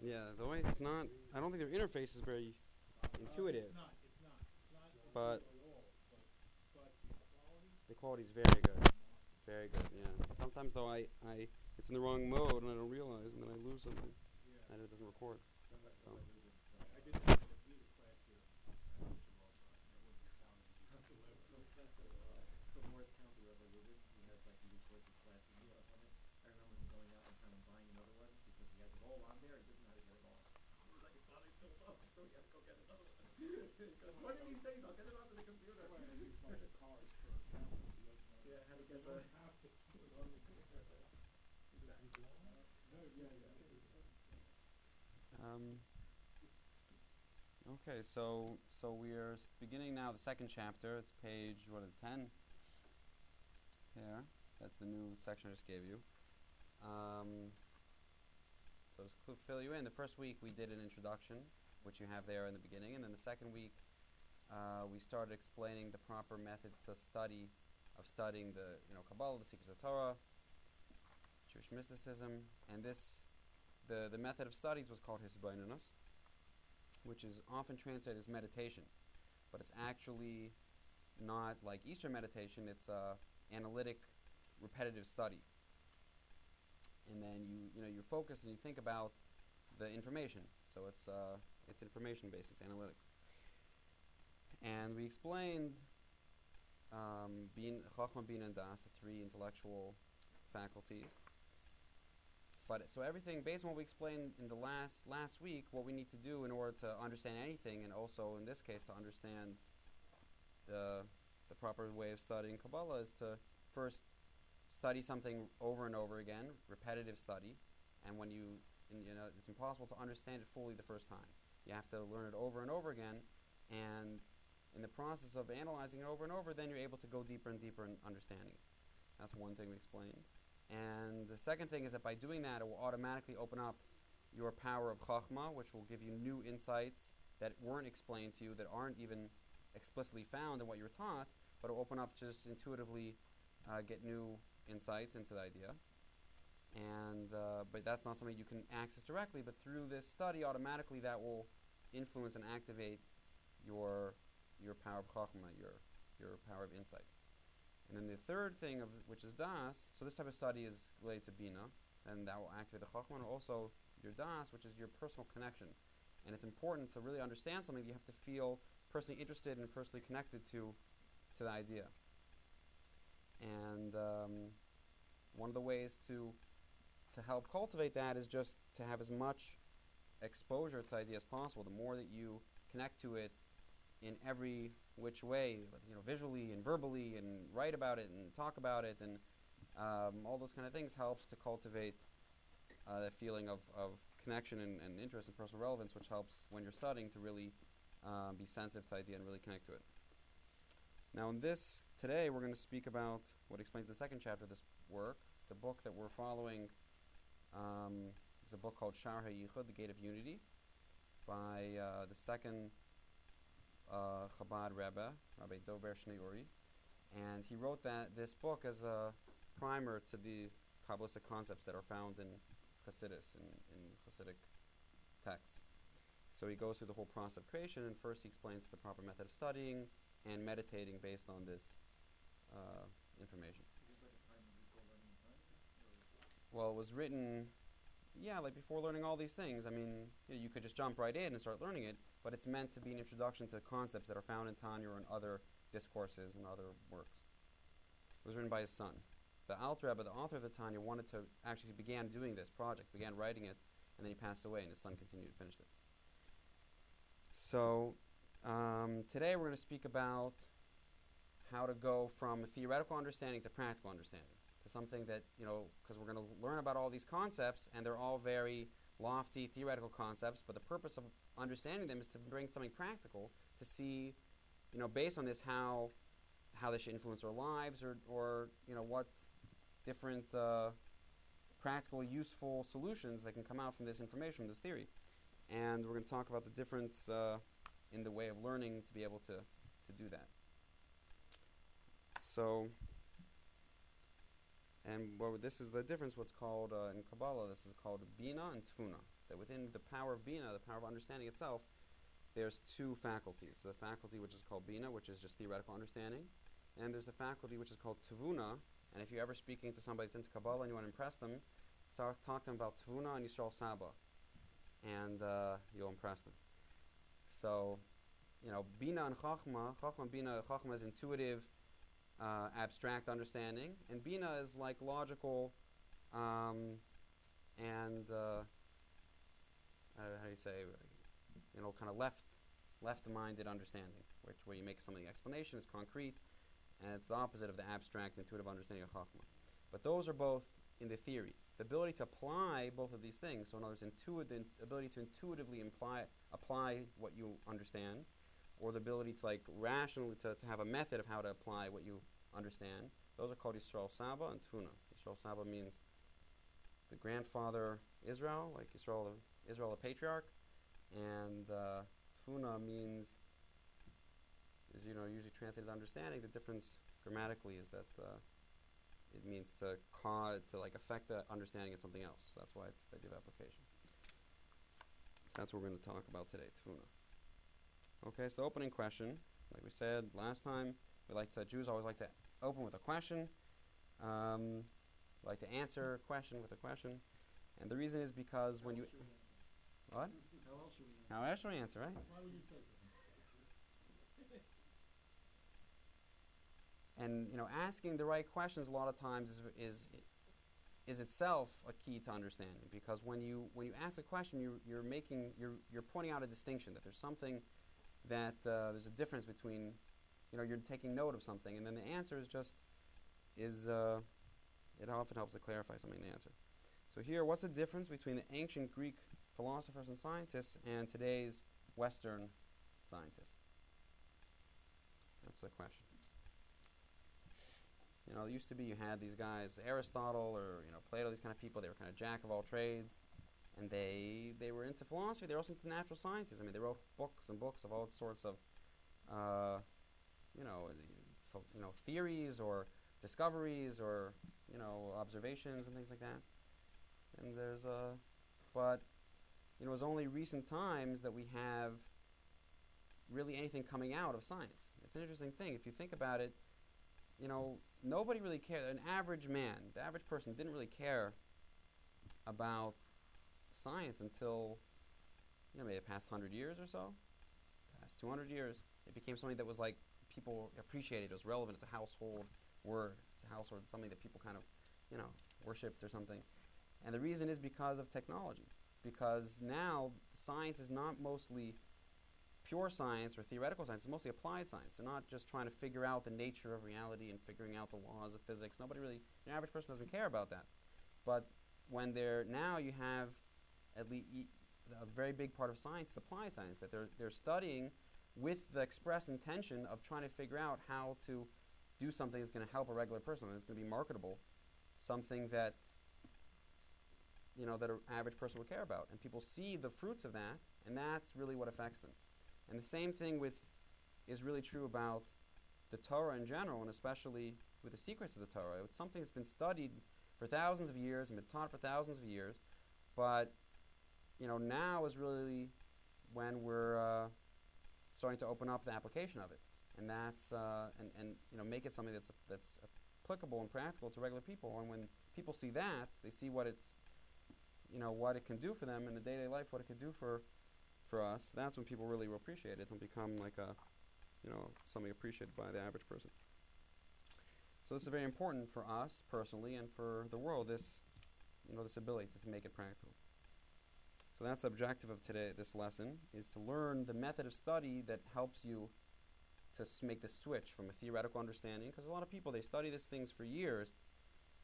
Yeah, the way it's not. I don't think their interface is very intuitive. It's not, it's not, it's not But- at all, but, but the quality. Quality's very good. Very good. Yeah. Sometimes though, I, I it's in the wrong mode and I don't realize, and then I lose something, and it doesn't record. So. I did that in the theater class here. I used to all the time. That was the sound. From Morris County, Rabbi Rubin, he has like he records his classes and stuff on it. I remember him going out one time and buying another one because he has it all on there, he doesn't know how to get it off. It was like it finally filled up, so had to go get another one. Because one of these days I'll get it onto the computer. Yeah, how to get the. Um, okay, so so we're beginning now the second chapter. It's page what is ten? There, that's the new section I just gave you. Um, so to fill you in, the first week we did an introduction, which you have there in the beginning, and then the second week uh, we started explaining the proper method to study of studying the you know Kabbalah, the secrets of Torah, Jewish mysticism, and this the, the method of studies was called hisbonenus, which is often translated as meditation, but it's actually not like Eastern meditation. It's a analytic, repetitive study, and then you you know you focus and you think about the information. So it's uh, it's information based. It's analytic, and we explained um, Bin, and Das, the three intellectual faculties. But so everything based on what we explained in the last last week, what we need to do in order to understand anything, and also in this case to understand the the proper way of studying Kabbalah is to first study something over and over again, repetitive study, and when you you know it's impossible to understand it fully the first time. You have to learn it over and over again, and in the process of analyzing it over and over, then you're able to go deeper and deeper in understanding. That's one thing we explained. And the second thing is that by doing that, it will automatically open up your power of chachma, which will give you new insights that weren't explained to you, that aren't even explicitly found in what you were taught, but it will open up just intuitively, uh, get new insights into the idea. And uh, but that's not something you can access directly. But through this study, automatically that will influence and activate your your power of chachma, your your power of insight. And then the third thing of which is das. So this type of study is related to bina, and that will activate the chachma, and also your das, which is your personal connection. And it's important to really understand something. You have to feel personally interested and personally connected to to the idea. And um, one of the ways to to help cultivate that is just to have as much exposure to the idea as possible. The more that you connect to it in every which way, you know, visually and verbally, and write about it and talk about it, and um, all those kind of things helps to cultivate uh, that feeling of, of connection and, and interest and personal relevance, which helps when you're studying to really uh, be sensitive to the idea and really connect to it. Now, in this today, we're going to speak about what explains the second chapter of this work. The book that we're following um, is a book called Shar HaYichud, The Gate of Unity, by uh, the second uh, Chabad Rebbe, Rabbi DovBer Shneuri, and he wrote that this book as a primer to the Kabbalistic concepts that are found in Hasidus, in, in Hasidic texts. So he goes through the whole process of creation, and first he explains the proper method of studying and meditating based on this uh, information. Is this like a time before learning time? Well, it was written, yeah, like before learning all these things. I mean, you, know, you could just jump right in and start learning it, but it's meant to be an introduction to concepts that are found in Tanya and other discourses and other works. It was written by his son. The Alter Rebbe, the author of the Tanya, wanted to actually began doing this project, began writing it, and then he passed away, and his son continued and finished it. So um, today we're going to speak about how to go from a theoretical understanding to practical understanding something that you know because we're going to learn about all these concepts and they're all very lofty theoretical concepts but the purpose of understanding them is to bring something practical to see you know based on this how how they should influence our lives or or you know what different uh, practical useful solutions that can come out from this information from this theory. And we're going to talk about the difference uh, in the way of learning to be able to to do that. So And this is the difference. What's called uh, in Kabbalah, this is called bina and tfuna. That within the power of bina, the power of understanding itself, there's two faculties. The faculty which is called bina, which is just theoretical understanding, and there's the faculty which is called tavuna. And if you're ever speaking to somebody that's into Kabbalah and you want to impress them, start talk to them about tavuna and Yisrael Saba, and uh, you'll impress them. So, you know, bina and chachma, chachma and bina, chachma is intuitive, uh, abstract understanding, and bina is like logical, um, and uh, how do you say, you know, kind of left, left-minded understanding, which where you make something explanation, it's concrete, and it's the opposite of the abstract, intuitive understanding of chachma. But those are both in the theory. The ability to apply both of these things, so in other words, intuit, the ability to intuitively imply, apply what you understand, or the ability to like rationally to, to have a method of how to apply what you understand, those are called Yisrael Saba and Tfuna. Yisrael Saba means the grandfather Israel, like Israel, Israel the patriarch, and uh, Tfuna means is you know usually translated as understanding. The difference grammatically is that uh, it means to cause to like affect the understanding of something else. So that's why it's the idea of application. That's what we're going to talk about today, Tfuna. Okay, so the opening question, like we said last time, we like to Jews always like to open with a question. Um, like to answer a question with a question, and the reason is because when you what? How else should we answer? How else should we answer, right? Why would you say so? And you know, asking the right questions a lot of times is, is is itself a key to understanding because when you when you ask a question, you, you're making you're you're pointing out a distinction that there's something that uh, there's a difference between you know you're taking note of something, and then the answer is just is uh, it often helps to clarify something in the answer. So here, what's the difference between the ancient Greek philosophers and scientists and today's Western scientists? That's the question. You know, it used to be you had these guys, Aristotle or you know Plato, these kind of people. They were kind of jack of all trades, and they they were into philosophy. They were also into natural sciences. I mean, they wrote books and books of all sorts of, uh, you know, ph- you know theories or discoveries or you know observations and things like that. And there's a, but you know, it was only recent times that we have really anything coming out of science. It's an interesting thing if you think about it. You know, nobody really cared. An average man, the average person, didn't really care about science until you know maybe the past hundred years or so, past two hundred years. It became something that was like people appreciated. It was relevant. It's a household word. It's a household something that people kind of you know worshipped or something. And the reason is because of technology. Because now science is not mostly pure science or theoretical science, it's mostly applied science. They're not just trying to figure out the nature of reality and figuring out the laws of physics. Nobody really, the average person doesn't care about that. But when they're, now you have at least a very big part of science applied science, that they're, they're studying with the express intention of trying to figure out how to do something that's going to help a regular person, that's going to be marketable, something that you know that an average person would care about, and people see the fruits of that, and that's really what affects them. And the same thing with is really true about the Torah in general, and especially with the secrets of the Torah. It's something that's been studied for thousands of years and been taught for thousands of years, but you know now is really when we're uh, starting to open up the application of it, and that's uh, and and you know make it something that's that's applicable and practical to regular people. And when people see that, they see what it's you know what it can do for them in the day-to-day life, what it can do for for us. That's when people really will appreciate it and become like a you know something appreciated by the average person. So this is very important for us personally and for the world. This you know this ability to, to make it practical. So that's the objective of today. This lesson is to learn the method of study that helps you to make the switch from a theoretical understanding. Because a lot of people they study these things for years,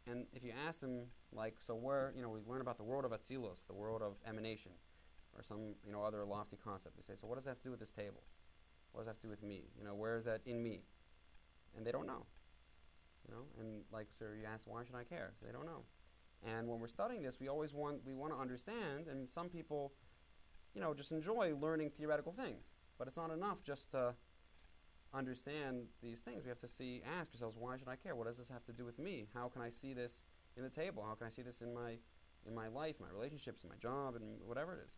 and if you ask them, like, so where you know we learn about the world of Atzilus, the world of emanation, or some you know other lofty concept, they say, so what does that have to do with this table? What does that have to do with me? You know, where is that in me? And they don't know. You know, and like, so you ask, why should I care? So they don't know. And when we're studying this, we always want we want to understand. And some people, you know, just enjoy learning theoretical things. But it's not enough just to understand these things. We have to see, ask ourselves, why should I care? What does this have to do with me? How can I see this in the table? How can I see this in my in my life, my relationships, my job, and whatever it is?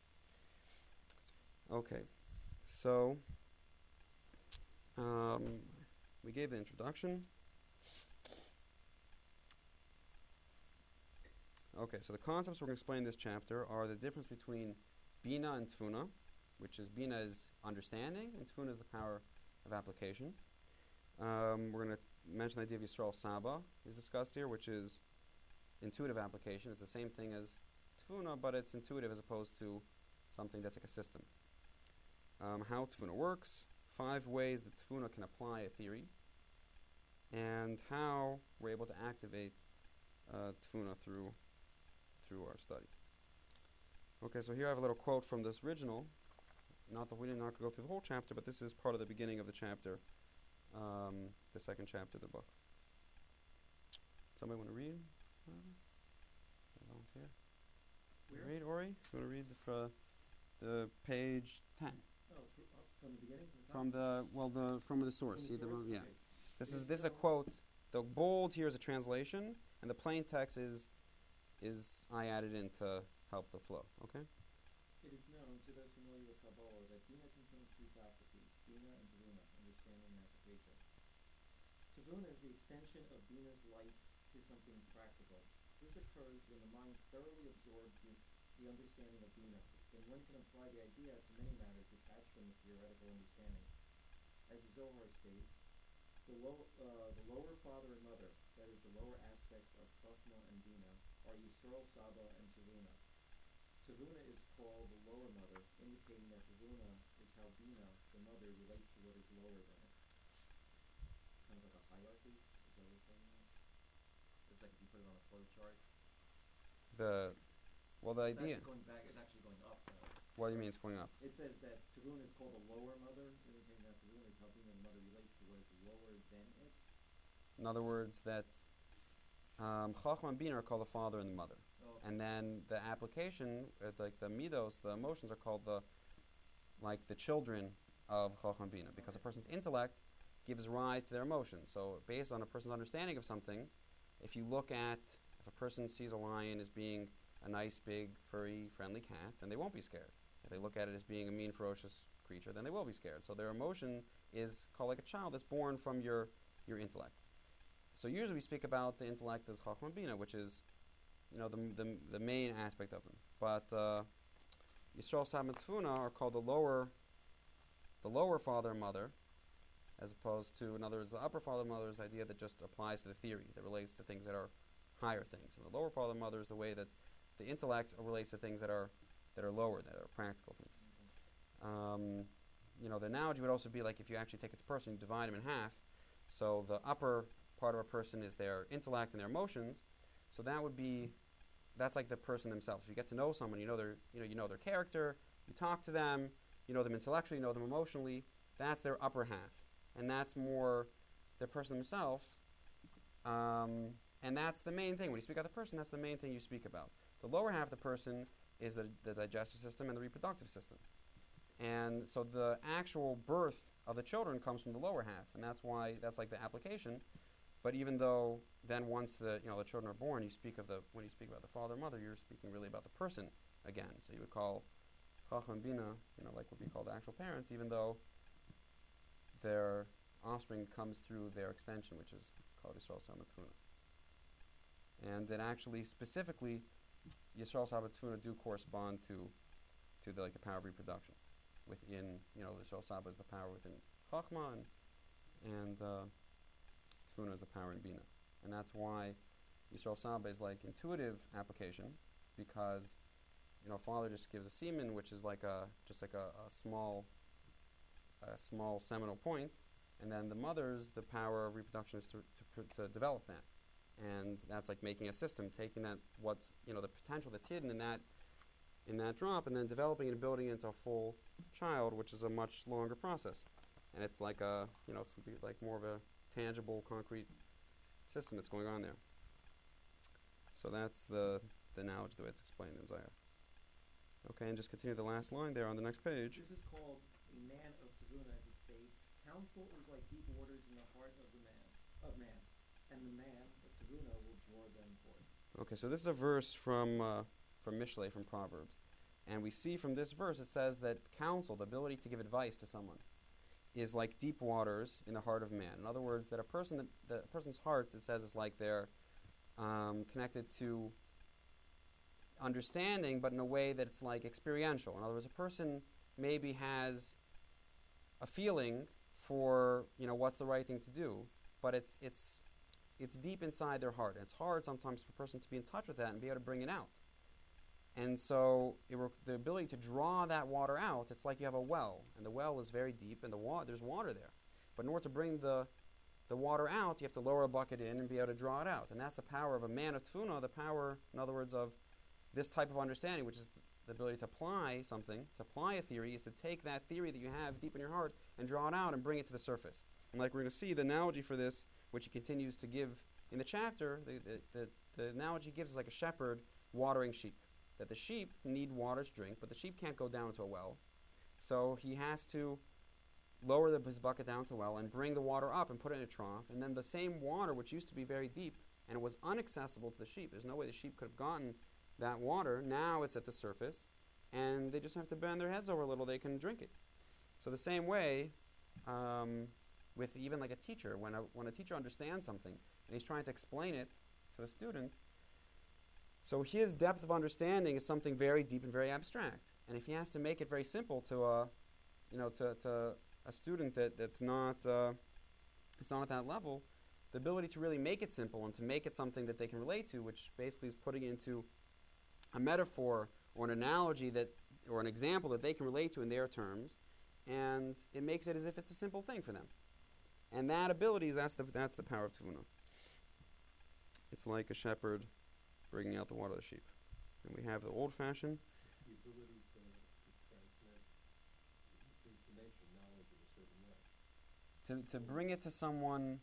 Okay, so um, we gave the introduction. Okay, so the concepts we're going to explain in this chapter are the difference between bina and tfuna, which is bina is understanding, and tfuna is the power of application. Um, we're going to mention the idea of Yisrael Saba is discussed here, which is intuitive application. It's the same thing as tfuna, but it's intuitive as opposed to something that's like a system. Um, how tfuna works, five ways that tfuna can apply a theory, and how we're able to activate uh, tfuna through through our study. Okay, so here I have a little quote from this original. Not that we did not go through the whole chapter, but this is part of the beginning of the chapter, um, the second chapter of the book. Somebody want to read? Uh, volunteer. Where? Read, Ori. You want to read the, fr- the page ten? fr- uh, from the beginning, from the top? from the well the from the source. From See the source? yeah. Okay. This is this is a quote. The bold here is a translation, and the plain text is is I added in to help the flow. Okay. It is known to those familiar with Kabbalah that Bina contains three faculties, Bina and Tavuna, understanding and application. Tavuna is the extension of Bina's light to something practical. This occurs when the mind thoroughly absorbs the, the understanding of Bina. Then one can apply the idea to many matters detached from the theoretical understanding. As the Zohar states, the, low, uh, the lower father and mother, that is, the lower aspects of Chachma and Bina, are Yisrael Saba and Tavuna. Tavuna is called the lower mother, indicating that Tavuna is how Bina, the mother, relates to what is lower than it. Kind of like a hierarchy. Is that what you're saying? It's like if you put it on a flow chart. The well the it's idea. going back. It's actually going up. Now. What do you mean it's going up? It says that Tavuna is called the lower mother, indicating that Tavuna is how Bina, the mother, relates to what is lower than it. In other words, that um, Chachma and Bina are called the father and the mother, Oh, and then the application, uh, like the midos, the emotions are called the like the children of Chachma and Bina, because a person's intellect gives rise to their emotions. So based on a person's understanding of something, if you look at if a person sees a lion as being a nice, big, furry, friendly cat, then they won't be scared. If they look at it as being a mean, ferocious creature, then they will be scared. So their emotion is called like a child that's born from your your intellect. So usually we speak about the intellect as Chachma Bina, which is, you know, the, the, the main aspect of them. But uh, Yisrael Sab and are called the lower, the lower father and mother, as opposed to, in other words, the upper father and mother is the idea that just applies to the theory, that relates to things that are higher things. And the lower father and mother is the way that the intellect relates to things that are that are lower, that are practical things. Um, you know, the analogy would also be like if you actually take a person, you divide them in half. So the upper part of a person is their intellect and their emotions. So that would be, that's like the person themselves. If you get to know someone, you know their, you know, you know their character. You talk to them. You know them intellectually. You know them emotionally. That's their upper half, and that's more the person themselves. Um, and that's the main thing when you speak about the person. That's the main thing you speak about. The lower half of the person is the, the digestive system and the reproductive system. And so the actual birth of the children comes from the lower half, and that's why that's like the application. But even though then once the you know the children are born, you speak of the when you speak about the father and mother, you're speaking really about the person again. So you would call Chachma Bina, you know, like what we call the actual parents, even though their offspring comes through their extension, which is called Yisrael Samatuna. And then actually specifically, Yisrael Sabatuna do correspond to to the like the power of reproduction within you know Yisrael Saba is the power within Chachma and, and uh, Tfuna is the power in Bina, and that's why Yisrael Saba is like intuitive application because you know father just gives a semen which is like a just like a, a small a small seminal point, and then the mother's the power of reproduction is to to, to develop that, and that's like making a system, taking that what's you know the potential that's hidden in that in that drop, and then developing and building into a full child, which is a much longer process, and it's like a you know it's like more of a tangible, concrete system that's going on there. So that's the the knowledge, the way it's explained in Zohar. Okay, and just continue the last line there on the next page. This is called a man of Tavuna, as it states. Counsel is like deep waters in the heart of the man, of man, and the man of will draw them forth. Okay, so this is a verse from uh, from Mishlei from Proverbs, and we see from this verse it says that counsel, the ability to give advice to someone, is like deep waters in the heart of man. In other words, that a person that, a person's heart it says is like they're um, connected to understanding, but in a way that it's like experiential. In other words, a person maybe has a feeling for you know what's the right thing to do, but it's it's it's deep inside their heart. And it's hard sometimes for a person to be in touch with that and be able to bring it out. And so the ability to draw that water out, it's like you have a well, and the well is very deep, and the wa- there's water there. But in order to bring the the water out, you have to lower a bucket in and be able to draw it out. And that's the power of a man of tefuna, the power, in other words, of this type of understanding, which is the ability to apply something, to apply a theory, is to take that theory that you have deep in your heart and draw it out and bring it to the surface. And like we're going to see, the analogy for this, which he continues to give in the chapter, the, the, the, the analogy he gives is like a shepherd watering sheep. That the sheep need water to drink, but the sheep can't go down to a well. So he has to lower the, his bucket down to a well and bring the water up and put it in a trough. And then the same water, which used to be very deep and was inaccessible to the sheep, there's no way the sheep could have gotten that water. Now it's at the surface, and they just have to bend their heads over a little, they can drink it. So, the same way um, with even like a teacher, when a, when a teacher understands something and he's trying to explain it to a student, so his depth of understanding is something very deep and very abstract. And if he has to make it very simple to a, you know, to, to a student that, that's not, uh, it's not at that level, the ability to really make it simple and to make it something that they can relate to, which basically is putting into a metaphor or an analogy that, or an example that they can relate to in their terms, and it makes it as if it's a simple thing for them. And that ability, that's the, that's the power of tefuna. It's like a shepherd bringing out the water of the sheep. And we have the old fashioned. To, to transmit information, knowledge in a certain way. to, to bring it to someone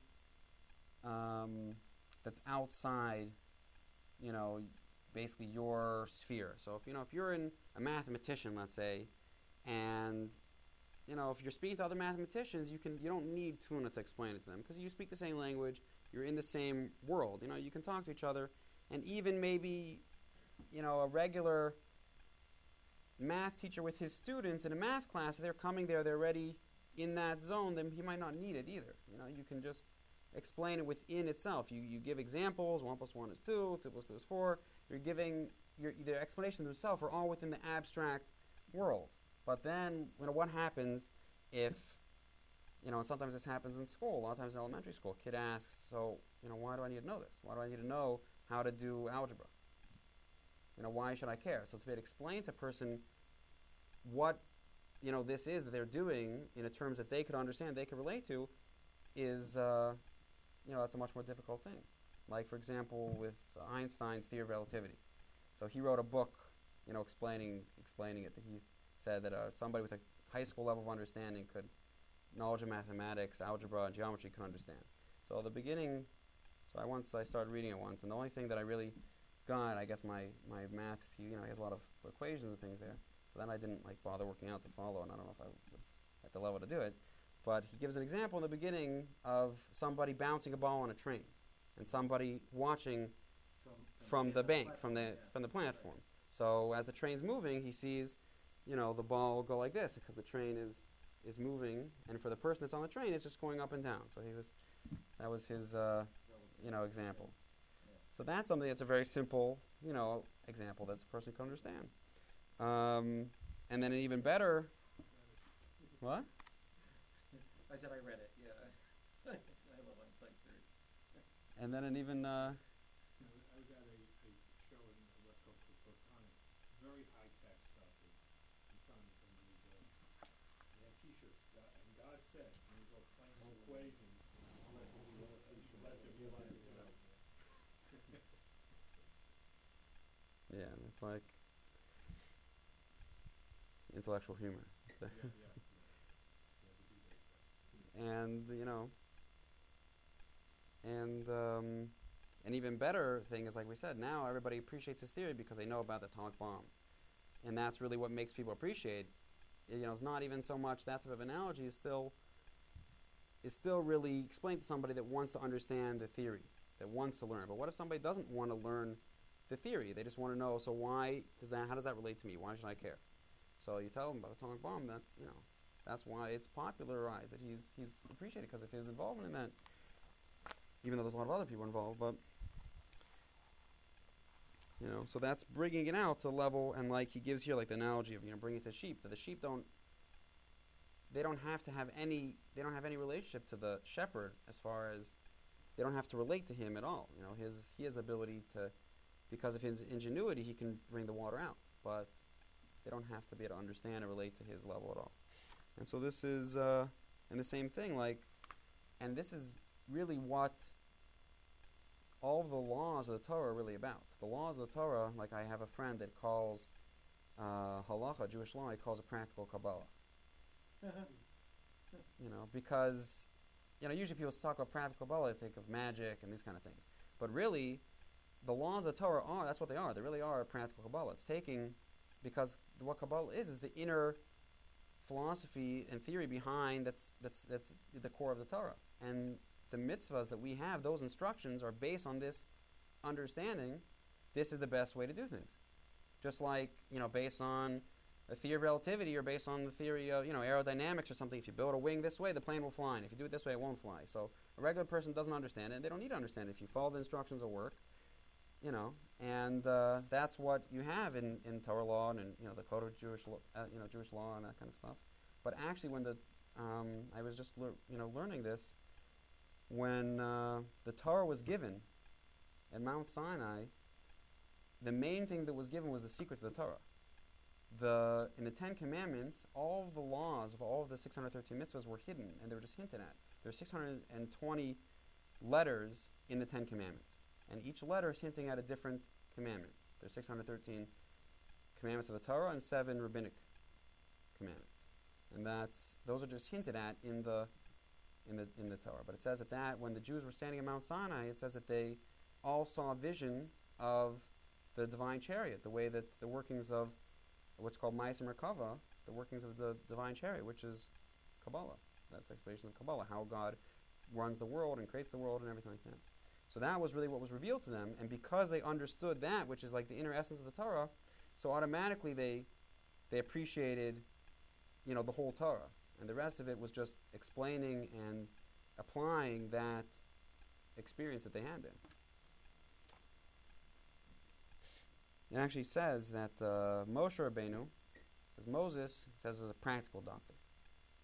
um, that's outside, you know, basically your sphere. So if you know if you're in a mathematician, let's say, and you know if you're speaking to other mathematicians, you can you don't need tfuna to explain it to them because you speak the same language. You're in the same world. You know you can talk to each other, and even maybe, you know, a regular math teacher with his students in a math class, they're coming there, they're already in that zone, then he might not need it either. You know, you can just explain it within itself. You, you give examples, 1 plus 1 is 2, 2 plus 2 is 4. You're giving, your, the explanations themselves are all within the abstract world. But then, you know, what happens if, you know, and sometimes this happens in school, a lot of times in elementary school, kid asks, so, you know, why do I need to know this? Why do I need to know how to do algebra? You know, why should I care? So to be able to explain to a person what you know this is that they're doing in a terms that they could understand, they could relate to, is uh, you know that's a much more difficult thing. Like for example, with Einstein's theory of relativity. So he wrote a book, you know, explaining explaining it. That he said that uh, somebody with a high school level of understanding could knowledge of mathematics, algebra, and geometry could understand. So the beginning, so I once I started reading it once, and the only thing that I really got, I guess my my maths, he, you know, he has a lot of equations and things there. So then I didn't like bother working out to follow, and I don't know if I was at the level to do it. But he gives an example in the beginning of somebody bouncing a ball on a train, and somebody watching From, from the yeah, bank, from the yeah. from the platform. So as the train's moving, he sees, you know, the ball go like this because the train is is moving, and for the person that's on the train, it's just going up and down. So he was, that was his, uh, you know, example. So that's something that's a very simple, you know, example that a person can understand. Um, and then an even better, what? I said I read it, yeah. I love theory. And then an even, uh, I was I was at a, a show in the West Coast with Photonics, very high-tech stuff and, and science, and they, uh, they had T-shirts, God, and God said, and you go explain some equations, let there be light, let there be light, you know. yeah, it's like intellectual humor. And you know and um, an even better thing is like we said now everybody appreciates his theory because they know about the atomic bomb. And that's really what makes people appreciate it, you know it's not even so much that type of analogy is still is still really explained to somebody that wants to understand the theory that wants to learn. But what if somebody doesn't want to learn the theory. They just want to know. So why does that? How does that relate to me? Why should I care? So you tell them about the atomic bomb. That's you know, that's why it's popularized that he's he's appreciated because of his involvement in that. Even though there's a lot of other people involved, but you know, so that's bringing it out to level, and like he gives here, like the analogy of you know bringing it to the sheep. That the sheep don't. They don't have to have any. They don't have any relationship to the shepherd as far as they don't have to relate to him at all. You know, his he has the ability to, because of his ingenuity, he can bring the water out, but they don't have to be able to understand or relate to his level at all. And so this is, uh, and the same thing, like, and this is really what all of the laws of the Torah are really about. The laws of the Torah, like I have a friend that calls uh, halacha, Jewish law, he calls it practical Kabbalah. you know, because you know, usually people talk about practical Kabbalah, they think of magic and these kind of things. But really, the laws of the Torah are, that's what they are. They really are practical Kabbalah. It's taking, because what Kabbalah is, is the inner philosophy and theory behind that's, that's, that's the core of the Torah. And the mitzvahs that we have, those instructions are based on this understanding this is the best way to do things. Just like, you know, based on a theory of relativity or based on the theory of, you know, aerodynamics or something. If you build a wing this way, the plane will fly. And if you do it this way, it won't fly. So a regular person doesn't understand it, and they don't need to understand it. If you follow the instructions, it'll work. You know, and uh, that's what you have in, in Torah law and in, you know the code of Jewish law, uh, you know Jewish law and that kind of stuff. But actually, when the um, I was just lear- you know learning this, when uh, the Torah was given at Mount Sinai, the main thing that was given was the secrets of the Torah the in the Ten Commandments, all of the laws of all of the 613 mitzvahs were hidden, and they were just hinted at. There are 620 letters in the Ten Commandments, and each letter is hinting at a different commandment. There are 613 commandments of the Torah and seven rabbinic commandments, and that's those are just hinted at in the in the in the Torah. But it says that that when the Jews were standing at Mount Sinai, it says that they all saw a vision of the divine chariot, the way that the workings of what's called Ma'aseh Merkava, the workings of the divine chariot, which is Kabbalah. That's the explanation of Kabbalah, how God runs the world and creates the world and everything like that. So that was really what was revealed to them, and because they understood that, which is like the inner essence of the Torah, so automatically they they appreciated, you know, the whole Torah, and the rest of it was just explaining and applying that experience that they had there. It actually says that uh, Moshe Rabbeinu, because Moses says was a practical doctor,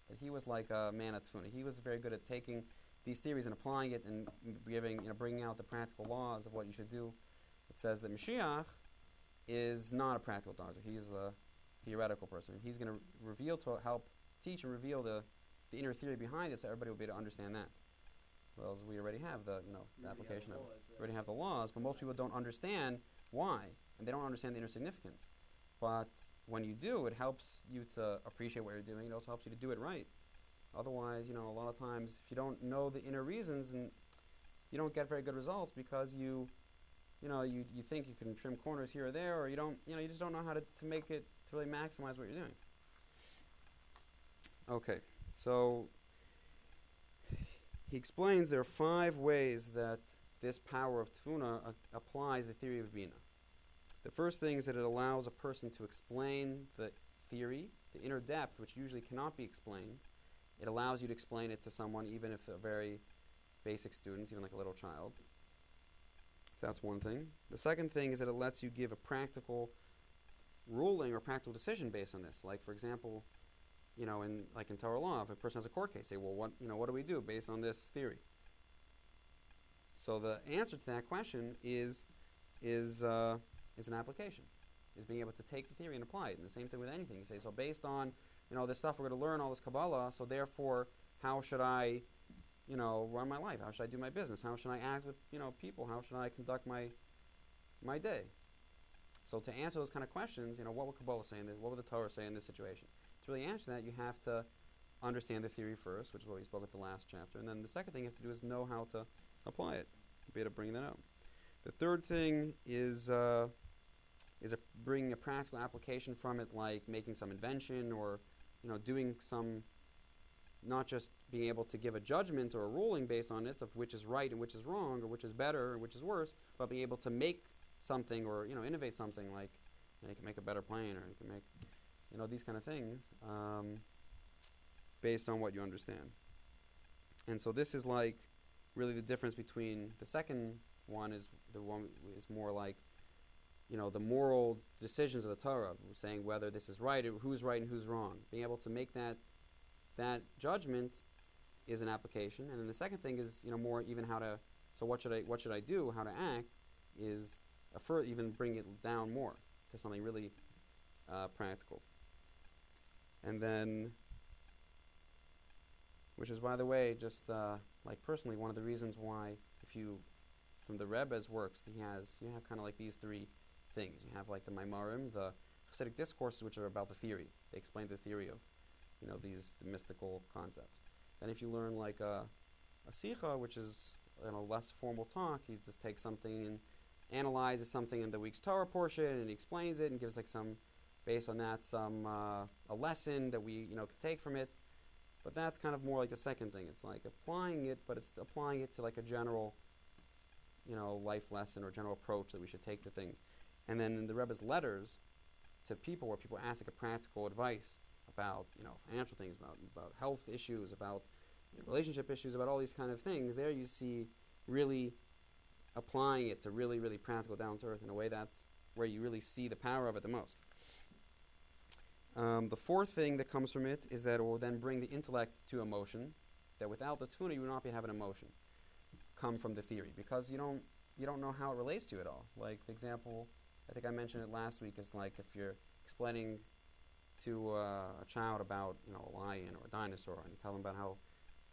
that he was like a man of tefuna. He was very good at taking these theories and applying it and giving, you know, bringing out the practical laws of what you should do. It says that Mashiach is not a practical doctor. He's a theoretical person. He's going to reveal to help teach and reveal the, the inner theory behind it, so everybody will be able to understand that. Well, as we already have the you know the application of it. We already have the laws, but most people don't understand why, and they don't understand the inner significance. But when you do, it helps you to appreciate what you're doing. It also helps you to do it right. Otherwise, you know, a lot of times if you don't know the inner reasons, and you don't get very good results because you, you know, you, you think you can trim corners here or there, or you don't, you know, you just don't know how to, to make it to really maximize what you're doing. Okay, so he explains there are five ways that this power of tfuna uh, applies the theory of bina. The first thing is that it allows a person to explain the theory, the inner depth, which usually cannot be explained. It allows you to explain it to someone, even if a very basic student, even like a little child. So that's one thing. The second thing is that it lets you give a practical ruling or practical decision based on this. Like, for example, you know, in like in Torah law, if a person has a court case, say, well, what you know, what do we do based on this theory? So the answer to that question is is uh, is an application, is being able to take the theory and apply it. And the same thing with anything. You say, so based on you know this stuff we're going to learn all this Kabbalah, so therefore, how should I, you know, run my life? How should I do my business? How should I act with you know people? How should I conduct my my day? So to answer those kind of questions, you know, what would Kabbalah say in this? What would the Torah say in this situation? To really answer that, you have to understand the theory first, which is what we spoke at the last chapter, and then the second thing you have to do is know how to apply it, be able to bring that out. The third thing is uh, is a, bringing a practical application from it, like making some invention or you know doing some, not just being able to give a judgment or a ruling based on it of which is right and which is wrong or which is better or which is worse, but being able to make something or you know innovate something like you, know, you can make a better plane or you can make you know these kind of things um, based on what you understand. And so this is like really the difference between the second one is the one is more like you know the moral decisions of the Torah, saying whether this is right or who's right and who's wrong. Being able to make that that judgment is an application, and then the second thing is you know more even how to. So what should I what should I do? How to act is a fur, even bring it down more to something really uh, practical. And then, which is by the way, just uh, like personally, one of the reasons why if you from the Rebbe's works, he has you have kind of like these three things. You have like the Maamarim, the Hasidic discourses, which are about the theory. They explain the theory of you know these the mystical concepts. Then if you learn like a, a Sikha, which is you know less formal talk, he just takes something and analyzes something in the week's Torah portion and he explains it and gives like some based on that some uh, a lesson that we you know could take from it. But that's kind of more like the second thing. It's like applying it, but it's applying it to like a general, you know, life lesson or general approach that we should take to things. And then in the Rebbe's letters to people, where people ask like practical advice about you know financial things, about about health issues, about relationship issues, about all these kind of things, there you see really applying it to really really practical down to earth in a way that's where you really see the power of it the most. Um, the fourth thing that comes from it is that it will then bring the intellect to emotion. That without the tfuna, you would not be having emotion come from the theory because you don't you don't know how it relates to it all. Like the example, I think I mentioned it last week is like if you're explaining to uh, a child about you know a lion or a dinosaur and you tell them about how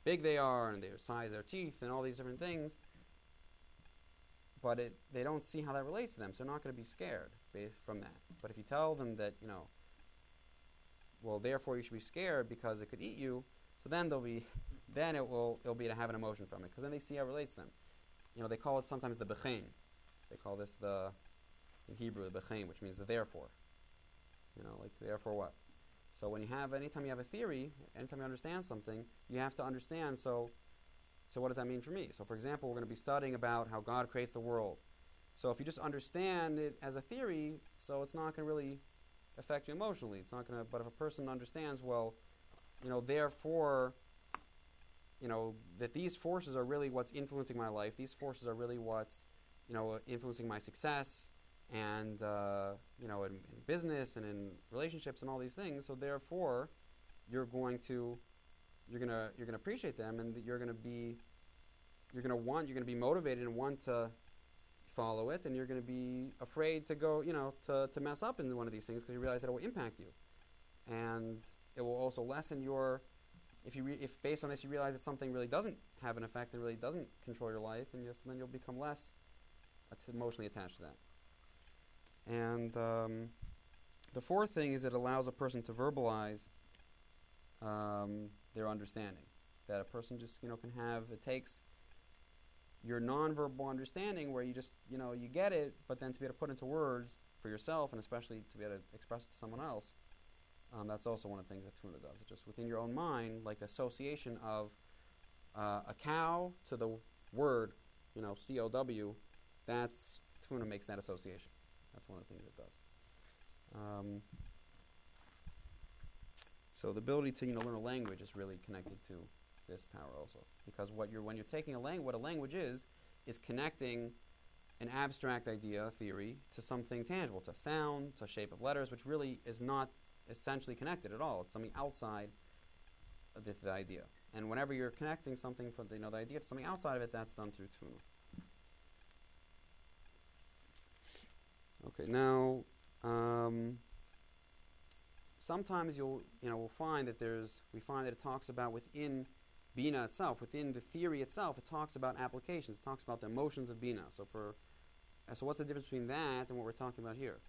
big they are and their size, their teeth, and all these different things. But it, they don't see how that relates to them, so they're not going to be scared from that. But if you tell them that you know well, therefore you should be scared because it could eat you. So then they'll be, then it will it'll be to have an emotion from it because then they see how it relates to them. You know, they call it sometimes the bechain. They call this the, in Hebrew, the bechain, which means the therefore. You know, like therefore what? So when you have, anytime you have a theory, anytime you understand something, you have to understand. So, so what does that mean for me? So, for example, we're going to be studying about how God creates the world. So if you just understand it as a theory, so it's not going to really affect you emotionally. It's not going to. But if a person understands, well, you know, therefore, you know, that these forces are really what's influencing my life. These forces are really what's, you know, influencing my success, and uh, you know, in, in business and in relationships and all these things. So therefore, you're going to, you're gonna, you're gonna appreciate them, and you're gonna be, you're gonna want, you're gonna be motivated and want to follow it, and you're going to be afraid to go, you know, to, to mess up in one of these things because you realize that it will impact you, and it will also lessen your. If you if based on this you realize that something really doesn't have an effect and really doesn't control your life, and yes, then you'll become less emotionally attached to that. And um, the fourth thing is it allows a person to verbalize um, their understanding. That a person just you know can have it takes your nonverbal understanding where you just, you know, you get it, but then to be able to put into words for yourself and especially to be able to express it to someone else, um, that's also one of the things that tfuna does. It's just within your own mind, like association of uh, a cow to the word, you know, C O W, that's, tfuna makes that association. That's one of the things it does. Um, so the ability to, you know, learn a language is really connected to this power also. Because what you're when you're taking a language, what a language is, is connecting an abstract idea, theory, to something tangible, to sound, to shape of letters, which really is not essentially connected at all. It's something outside the, the idea. And whenever you're connecting something from the, you know, the idea to something outside of it, that's done through tfuna. Okay, now um, sometimes you'll you know we'll find that there's we find that it talks about within Bina itself, within the theory itself, it talks about applications. It talks about the emotions of Bina. So for uh, so what's the difference between that and what we're talking about here?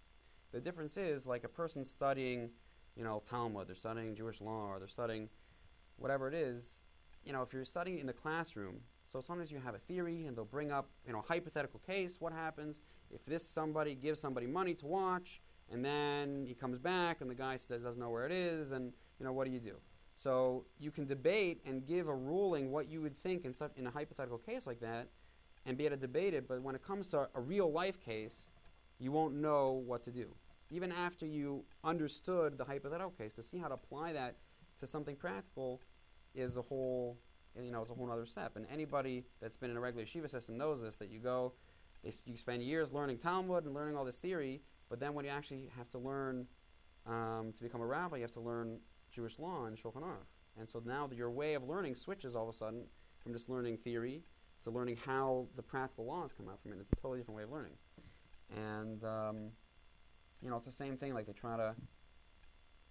The difference is like a person studying, you know, Talmud, they're studying Jewish law, or they're studying whatever it is. You know, if you're studying in the classroom, so sometimes you have a theory and they'll bring up, you know, a hypothetical case. What happens if this somebody gives somebody money to watch, and then he comes back and the guy says doesn't know where it is, and you know, what do you do? So you can debate and give a ruling what you would think in, such, in a hypothetical case like that and be able to debate it. But when it comes to a real life case, you won't know what to do. Even after you understood the hypothetical case, to see how to apply that to something practical is a whole, you know, it's a whole other step. And anybody that's been in a regular yeshiva system knows this, that you go, they, you spend years learning Talmud and learning all this theory, but then when you actually have to learn um, to become a rabbi, you have to learn Jewish law and Shulchan Aruch. And so now your way of learning switches all of a sudden from just learning theory to learning how the practical laws come out from it. It's a totally different way of learning. And um, you know, it's the same thing. Like they try to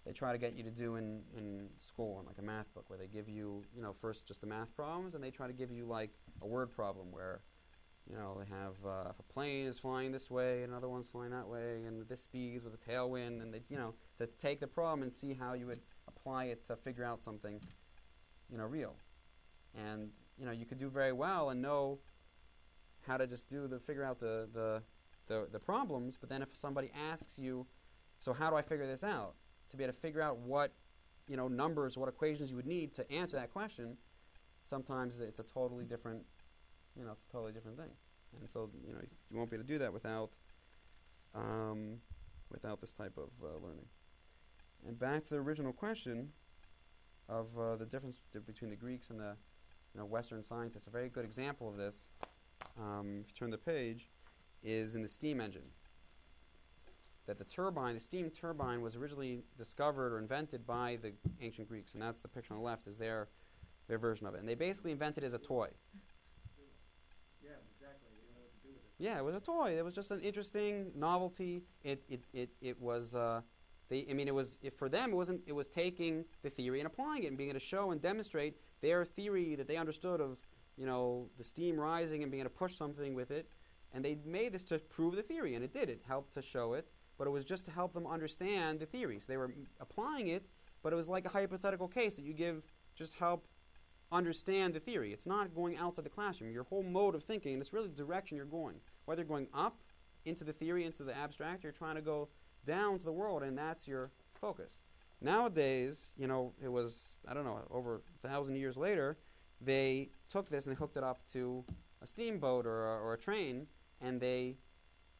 they try to get you to do in, in school in like a math book where they give you you know first just the math problems and they try to give you like a word problem where you know they have uh, if a plane is flying this way and another one's flying that way and this speeds with a tailwind and they you know to take the problem and see how you would apply it to figure out something you know real. And you know you could do very well and know how to just do the figure out the the the, the problems but then if somebody asks you so how do i figure this out? to be able to figure out what you know numbers what equations you would need to answer that question sometimes it's a totally different you know it's a totally different thing and so you know you won't be able to do that without um, without this type of uh, learning and back to the original question of uh, the difference between the Greeks and the you know, Western scientists. A very good example of this, um, if you turn the page, is in the steam engine. That the turbine, the steam turbine, was originally discovered or invented by the ancient Greeks, and that's the picture on the left is their their version of it. And they basically invented it as a toy. Yeah, exactly, they didn't know what to do with it. Yeah, it was a toy. It was just an interesting novelty. It it it, it was. Uh, they, I mean, it was for them. It wasn't. It was taking the theory and applying it and being able to show and demonstrate their theory that they understood of, you know, the steam rising and being able to push something with it. And they made this to prove the theory, and it did. It helped to show it, but it was just to help them understand the theory. So they were applying it, but it was like a hypothetical case that you give just help understand the theory. It's not going outside the classroom. Your whole mode of thinking, and it's really the direction you're going. Whether you're going up into the theory, into the abstract, you're trying to go down to the world, and that's your focus. Nowadays, you know, it was, I don't know, over a thousand years later, they took this and they hooked it up to a steamboat or a, or a train, and they,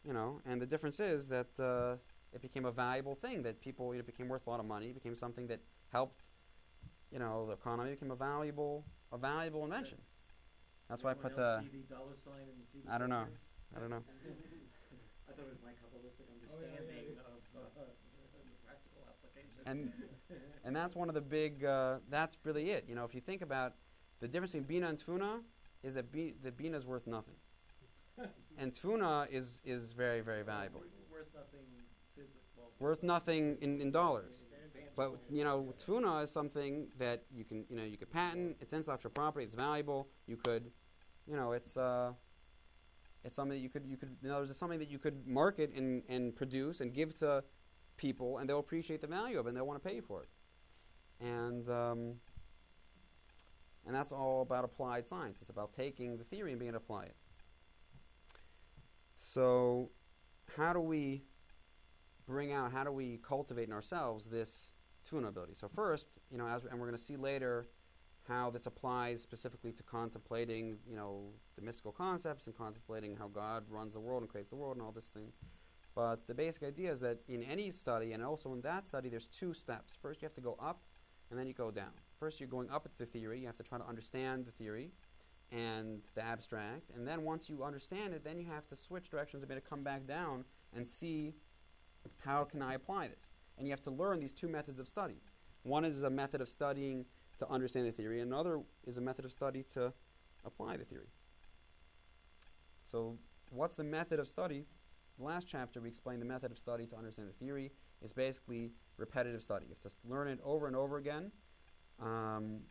you know, and the difference is that uh, it became a valuable thing that people, you it became worth a lot of money, became something that helped, you know, the economy became a valuable, a valuable invention. That's why I put the, the dollar sign and the I don't know. Difference? I don't know. I thought it was my Kabbalistic Oh, yeah, yeah, understanding yeah. of uh, the practical application. And and that's one of the big. Uh, that's really it. You know, if you think about the difference between bina and tfuna, is that bi- the bina is worth nothing, and tfuna is is very very valuable, Worth nothing physical. Well, worth nothing in, in dollars. But you know, tfuna is something that you can you know you could patent. It's intellectual property. It's valuable. You could, you know, it's uh, it's something that you could you could. In other words, it's something that you could market and and produce and give to people, and they'll appreciate the value of it, and they'll want to pay for it. And um, and that's all about applied science. It's about taking the theory and being able to apply it. So, how do we bring out? How do we cultivate in ourselves this tfuna ability? So first, you know, as and we're going to see later how this applies specifically to contemplating, you know, the mystical concepts and contemplating how God runs the world and creates the world and all this thing. But the basic idea is that in any study, and also in that study, there's two steps. First, you have to go up, and then you go down. First, you're going up into the theory. You have to try to understand the theory and the abstract. And then once you understand it, then you have to switch directions a bit to come back down and see how can I apply this. And you have to learn these two methods of study. One is a method of studying to understand the theory, another is a method of study to apply the theory. So, what's the method of study? The last chapter, we explained the method of study to understand the theory is basically repetitive study. You have to learn it over and over again. Um,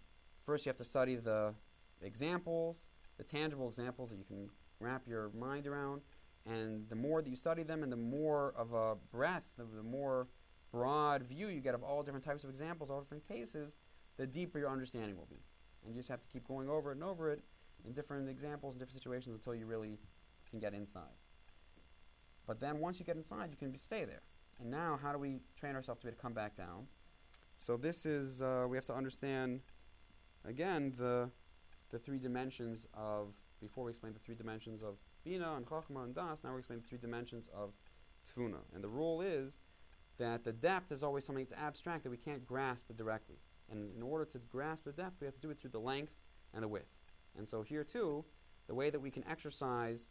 first, you have to study the examples, the tangible examples that you can wrap your mind around. And the more that you study them and the more of a breadth, the more broad view you get of all different types of examples, all different cases, the deeper your understanding will be. And you just have to keep going over and over it in different examples and different situations until you really can get inside. But then once you get inside, you can stay there. And now, how do we train ourselves to be able to come back down? So this is uh, we have to understand again the the three dimensions of before we explained the three dimensions of bina and chachma and das. Now we explain the three dimensions of tfuna. And the rule is that the depth is always something that's abstract that we can't grasp directly. And in order to grasp the depth, we have to do it through the length and the width. And so here too, the way that we can exercise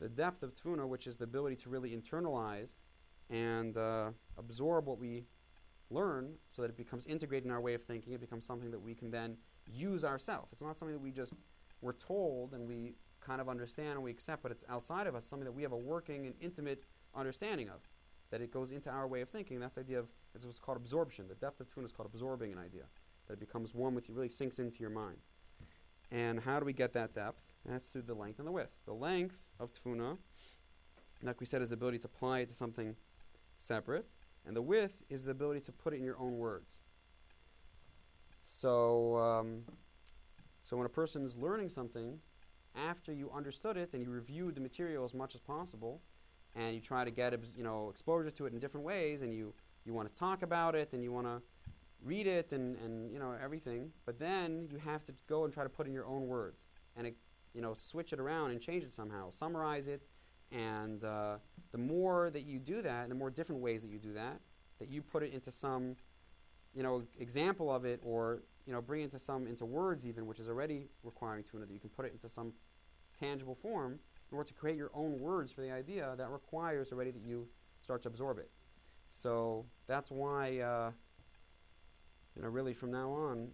the depth of tfuna, which is the ability to really internalize and uh, absorb what we learn so that it becomes integrated in our way of thinking, it becomes something that we can then use ourselves. It's not something that we just we're told and we kind of understand and we accept, but it's outside of us, something that we have a working and intimate understanding of. That it goes into our way of thinking. That's the idea of it's what's called absorption. The depth of tfuna is called absorbing an idea. That it becomes one with you, really sinks into your mind. And how do we get that depth? That's through the length and the width. The length of tfuna, like we said, is the ability to apply it to something separate, and the width is the ability to put it in your own words. So, um, so when a person is learning something, after you understood it and you reviewed the material as much as possible, and you try to get you know exposure to it in different ways, and you you want to talk about it and you want to read it and, and you know everything, but then you have to go and try to put in your own words and it, you know switch it around and change it somehow, summarize it, and uh, the more that you do that, and the more different ways that you do that, that you put it into some you know example of it or you know bring it into some into words even, which is already requiring tfuna that you can put it into some tangible form order to create your own words for the idea that requires already that you start to absorb it. So that's why, uh, you know, really from now on,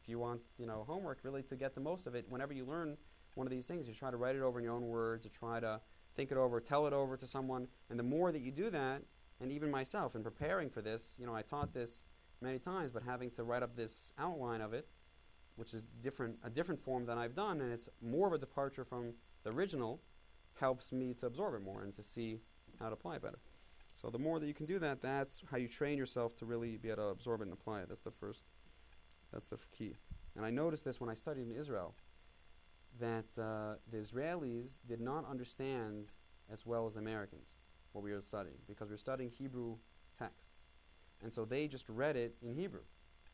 if you want, you know, homework, really to get the most of it, whenever you learn one of these things, you try to write it over in your own words, you try to think it over, tell it over to someone, and the more that you do that, and even myself in preparing for this, you know, I taught this many times, but having to write up this outline of it, which is different, a different form than I've done, and it's more of a departure from the original, helps me to absorb it more and to see how to apply it better. So the more that you can do that, that's how you train yourself to really be able to absorb it and apply it. That's the first, that's the key. And I noticed this when I studied in Israel, that uh, the Israelis did not understand as well as the Americans what we were studying because we were studying Hebrew texts. And so they just read it in Hebrew.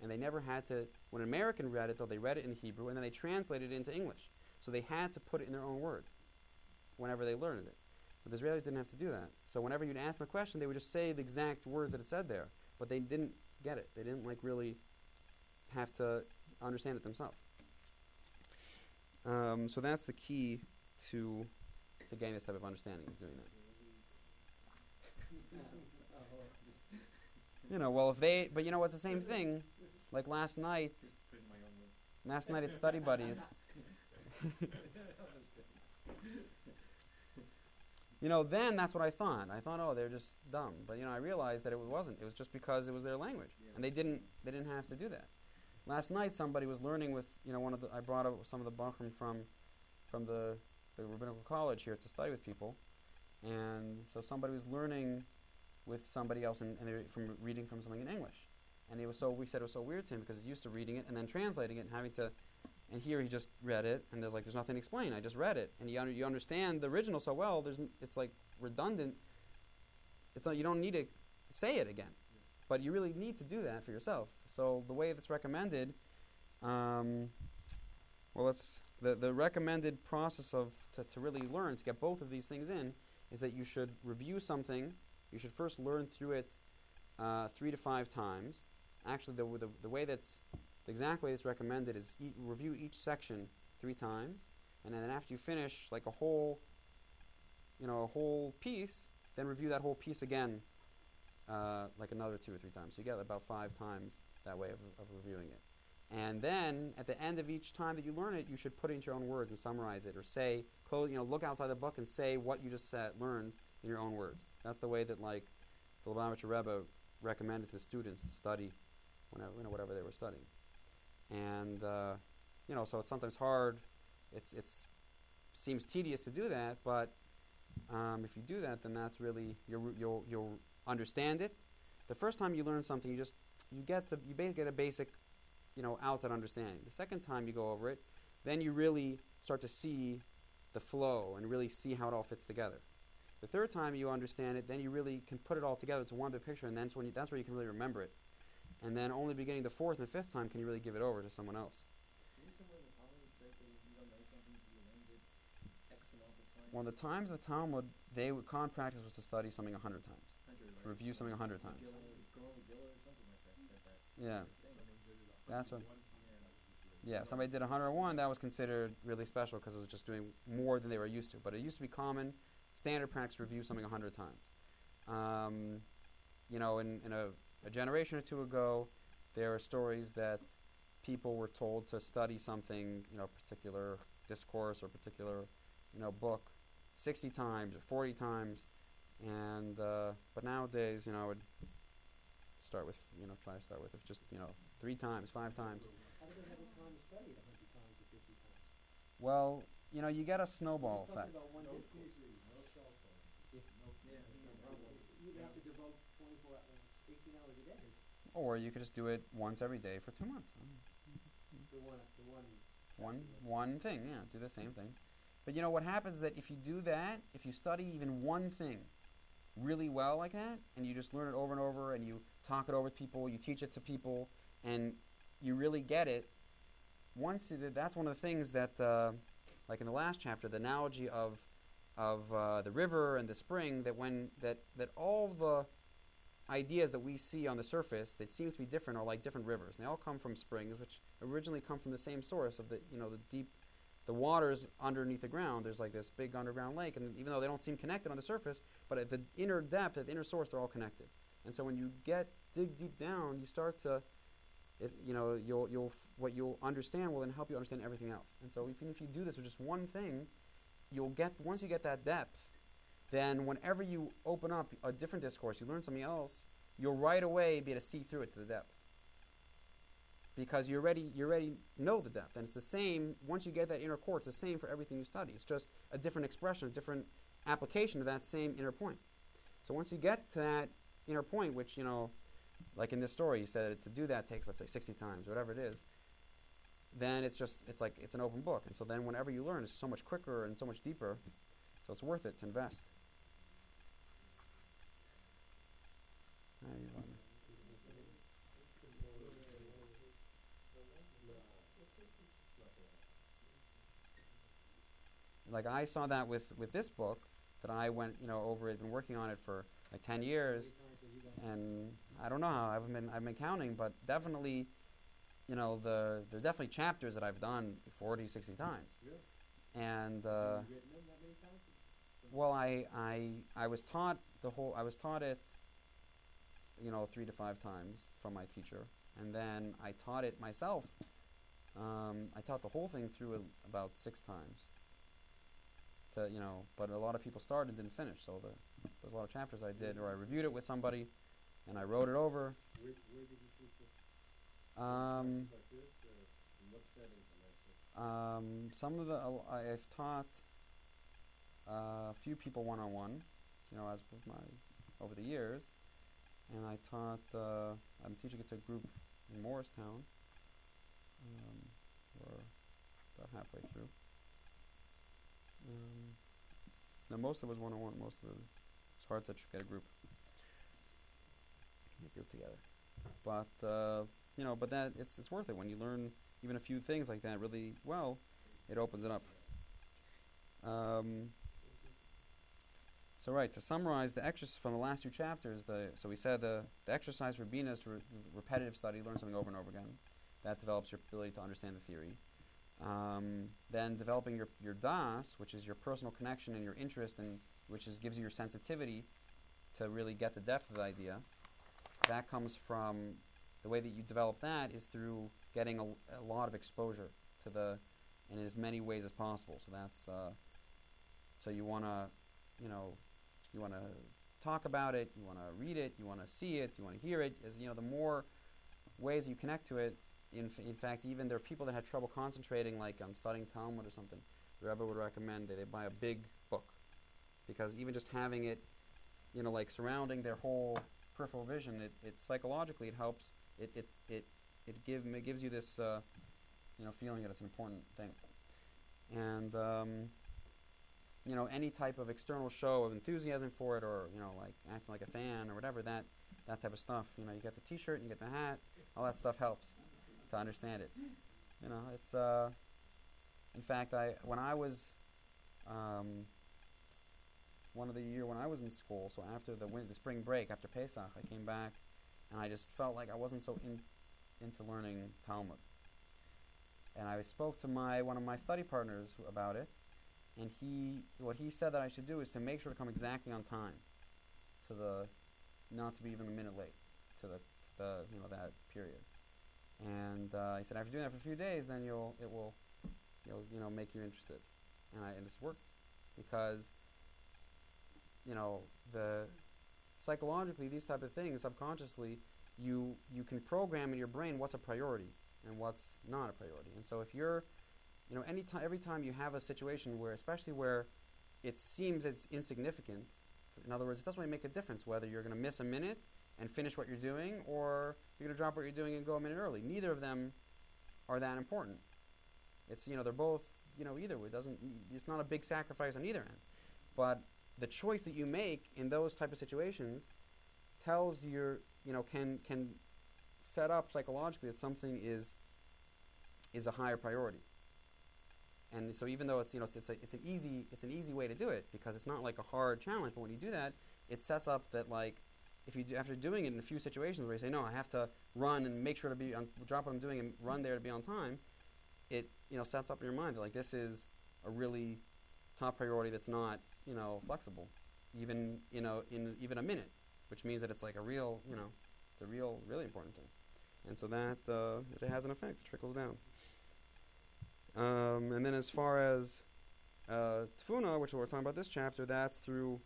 And they never had to, when an American read it, though, they read it in Hebrew and then they translated it into English. So they had to put it in their own words whenever they learned it. But the Israelis didn't have to do that. So whenever you'd ask them a question, they would just say the exact words that it said there. But they didn't get it. They didn't like really have to understand it themselves. Um, so that's the key to to getting this type of understanding is doing that. You know, well if they but you know it's the same thing. Like last night last night at study buddies You know, then that's what I thought. I thought, oh, they're just dumb. But you know, I realized that it wasn't. It was just because it was their language, Yeah. and they didn't. They didn't have to do that. Last night, somebody was learning with you know one of the. I brought up some of the bachrim from, from the, the rabbinical college here to study with people, and so somebody was learning with somebody else and, and from reading from something in English, and it was so we said it was so weird to him because he's used to reading it and then translating it and having to and here he just read it, and there's like there's nothing to explain. I just read it, and you, you understand the original so well. There's it's like redundant. It's not, you don't need to say it again, but you really need to do that for yourself. So the way that's recommended, um, well, it's the the recommended process of to, to really learn to get both of these things in is that you should review something. You should first learn through it uh, three to five times. Actually, the, the the way that's the exact way it's recommended is e- review each section three times, and then after you finish like a whole, you know, a whole piece, then review that whole piece again, uh, like another two or three times. So you get about five times that way of, of reviewing it. And then at the end of each time that you learn it, you should put it into your own words and summarize it, or say, close, you know, look outside the book and say what you just said, learned in your own words. That's the way that like the Lubavitcher Rebbe recommended to the students to study, whenever, you know, whatever they were studying and uh, you know, so it's sometimes hard. It's it's seems tedious to do that, but um, if you do that, then that's really you'll you'll you'll understand it. The first time you learn something, you just you get the you get a basic, you know, outside understanding. The second time you go over it, then you really start to see the flow and really see how it all fits together. The third time you understand it, then you really can put it all together to one big picture, and that's when you, that's where you can really remember it. And then only beginning the fourth and fifth time can you really give it over to someone else. Amount of the times the Talmud they would common practice was to study something a hundred times, right? review something a hundred times. Yeah, That's what- Yeah. If somebody did 101, that was considered really special because it was just doing more than they were used to. But it used to be common, standard practice, review something a hundred times. Um, you know, in, in a, a generation or two ago, there are stories that people were told to study something, you know, particular discourse or particular, you know, book, 60 times or 40 times, and uh, but nowadays, you know, I would start with, you know, try to start with just, you know, three times, five times. How do they have the time to study it a hundred times or fifty times? Well, you know, you get a snowball effect. talking about one No discourse. TV, no cell phone, If, no, Yeah, no no problem. you'd Yeah. have to devote twenty-four hours, eighteen hours a day Or you could just do it once every day for two months. for one, for one. One one thing, yeah, do the same thing. But you know what happens is that if you do that, if you study even one thing really well like that, and you just learn it over and over, and you talk it over with people, you teach it to people, and you really get it. Once you did, that's one of the things that, uh, like in the last chapter, the analogy of of uh, the river and the spring, that when that that all the ideas that we see on the surface that seem to be different are like different rivers. And they all come from springs, which originally come from the same source of the you know the deep, the waters underneath the ground. There's like this big underground lake, and even though they don't seem connected on the surface, but at the inner depth, at the inner source, they're all connected. And so when you get dig deep down, you start to, it, you know, you'll you'll what you'll understand will then help you understand everything else. And so even if you do this with just one thing, you'll get once you get that depth, then whenever you open up a different discourse, you learn something else, you'll right away be able to see through it to the depth. Because you already you already know the depth, and it's the same. Once you get that inner core, it's the same for everything you study. It's just a different expression, a different application of that same inner point. So once you get to that inner point, which you know, like in this story, you said to do that takes let's say sixty times, whatever it is. Then it's just it's like it's an open book, and so then whenever you learn, it's so much quicker and so much deeper. So it's worth it to invest. There. Like I saw that with, with this book that I went you know over it, been working on it for like ten years, How many times have you done it? and I don't know how I haven't been I've been counting, but definitely, you know the there's definitely chapters that I've done 40, 60 times, and uh, Have you written them that many times? Well I, I I was taught the whole I was taught it, you know three to five times from my teacher, and then I taught it myself. Um, I taught the whole thing through a, about six times. To you know, but a lot of people started and didn't finish. So the, there's a lot of chapters I did, or I reviewed it with somebody, and I wrote it over. Where, where did you teach it? Um, Like this, or in what settings am I supposed um, some of the uh, I've taught a few people one on one, you know, as with my over the years, and I taught. Uh, I'm teaching it to a group in Morristown. Um, we're about halfway through. Um, no, most of it was one on one. Most of it, it's hard to get a group, get together. But uh, you know, but that it's it's worth it when you learn even a few things like that really well. It opens it up. Um, so right to summarize the exercise from the last two chapters. The so we said the the exercise for Bina is to re- repetitive study, learn something over and over again. That develops your ability to understand the theory. Um, then developing your your das, which is your personal connection and your interest, and which is gives you your sensitivity to really get the depth of the idea. That comes from the way that you develop that is through getting a, a lot of exposure to the in as many ways as possible. So that's uh, so you want to, you know, you want to talk about it, you want to read it, you want to see it, you want to hear it. As you know, the more ways you connect to it. In, in fact, even there are people that had trouble concentrating, like on studying Talmud or something. The Rebbe would recommend that they buy a big book, because even just having it, you know, like surrounding their whole peripheral vision, it, it psychologically it helps. It it it it give it gives you this, uh, you know, feeling that it's an important thing. And um, you know, any type of external show of enthusiasm for it, or you know, like acting like a fan or whatever that that type of stuff. You know, you get the T-shirt, and you get the hat, all that stuff helps to understand it. You know, it's. Uh, in fact, I when I was um, one of the year when I was in school. So after the win- the spring break, after Pesach, I came back, and I just felt like I wasn't so in, into learning Talmud. And I spoke to my one of my study partners about it, and he what he said that I should do is to make sure to come exactly on time to the not to be even a minute late to the, to the you know that period. And uh, he said after doing that for a few days, then you'll it will you'll you know make you interested. And I and this worked because you know the psychologically these type of things subconsciously you you can program in your brain what's a priority and what's not a priority. And so if you're you know any time every time you have a situation where especially where it seems it's insignificant in other words, it doesn't really make a difference whether you're going to miss a minute and finish what you're doing or you're going to drop what you're doing and go a minute early. Neither of them are that important. It's you know they're both you know either way. It doesn't it's not a big sacrifice on either end, but the choice that you make in those type of situations tells your you know can can set up psychologically that something is is a higher priority. And so even though it's you know it's, it's, a, it's an easy it's an easy way to do it because it's not like a hard challenge, but when you do that, it sets up that like if you do, after doing it in a few situations where you say no, I have to run and make sure to be on drop what I'm doing and run there to be on time, it you know sets up in your mind that like this is a really top priority that's not you know flexible, even you know in even a minute, which means that it's like a real you know it's a real really important thing, and so that uh, it has an effect, it trickles down. Um, and then as far as uh, tfuna, which we're talking about this chapter, that's through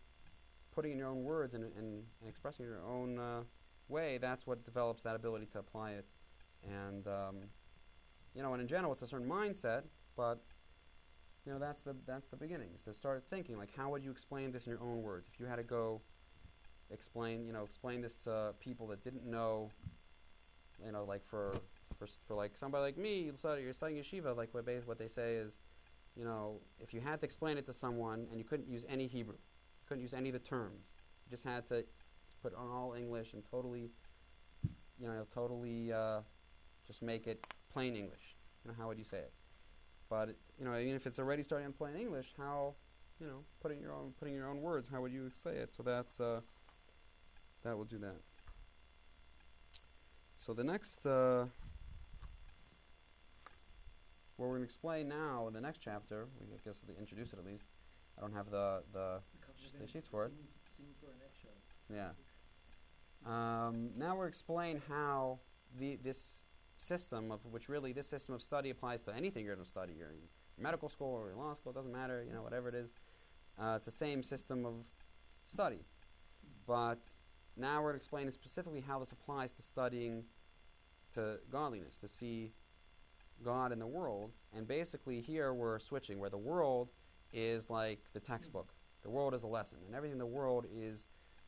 putting in your own words and, and, and expressing your own uh, way. That's what develops that ability to apply it. And um, you know, and in general, it's a certain mindset, but you know, that's the that's the beginning. Is to start thinking like, how would you explain this in your own words? If you had to go explain, you know, explain this to people that didn't know, you know, like for for, for like somebody like me, you're studying, yeshiva, like what, what they say is, you know, if you had to explain it to someone and you couldn't use any Hebrew, you couldn't use any of the terms, you just had to put on all English and totally, you know, totally uh, just make it plain English. You know, how would you say it? But you know, even if it's already starting in plain English, how, you know, putting your own putting your own words, how would you say it? So that's uh, that will do that. So the next. Uh, what we're going to explain now in the next chapter, we I guess we'll introduce it at least. I don't have the, the the sheets for it. Scenes, scenes for our next show. Yeah. Um, now we're explain how the this system of which really this system of study applies to anything you're going to study. You're in medical school or law school, it doesn't matter. You know, whatever it is, uh, it's the same system of study. But now we're going to explain specifically how this applies to studying to godliness, to see God in the world. And basically, here we're switching where the world is like the textbook, the world is a lesson, and everything in the world is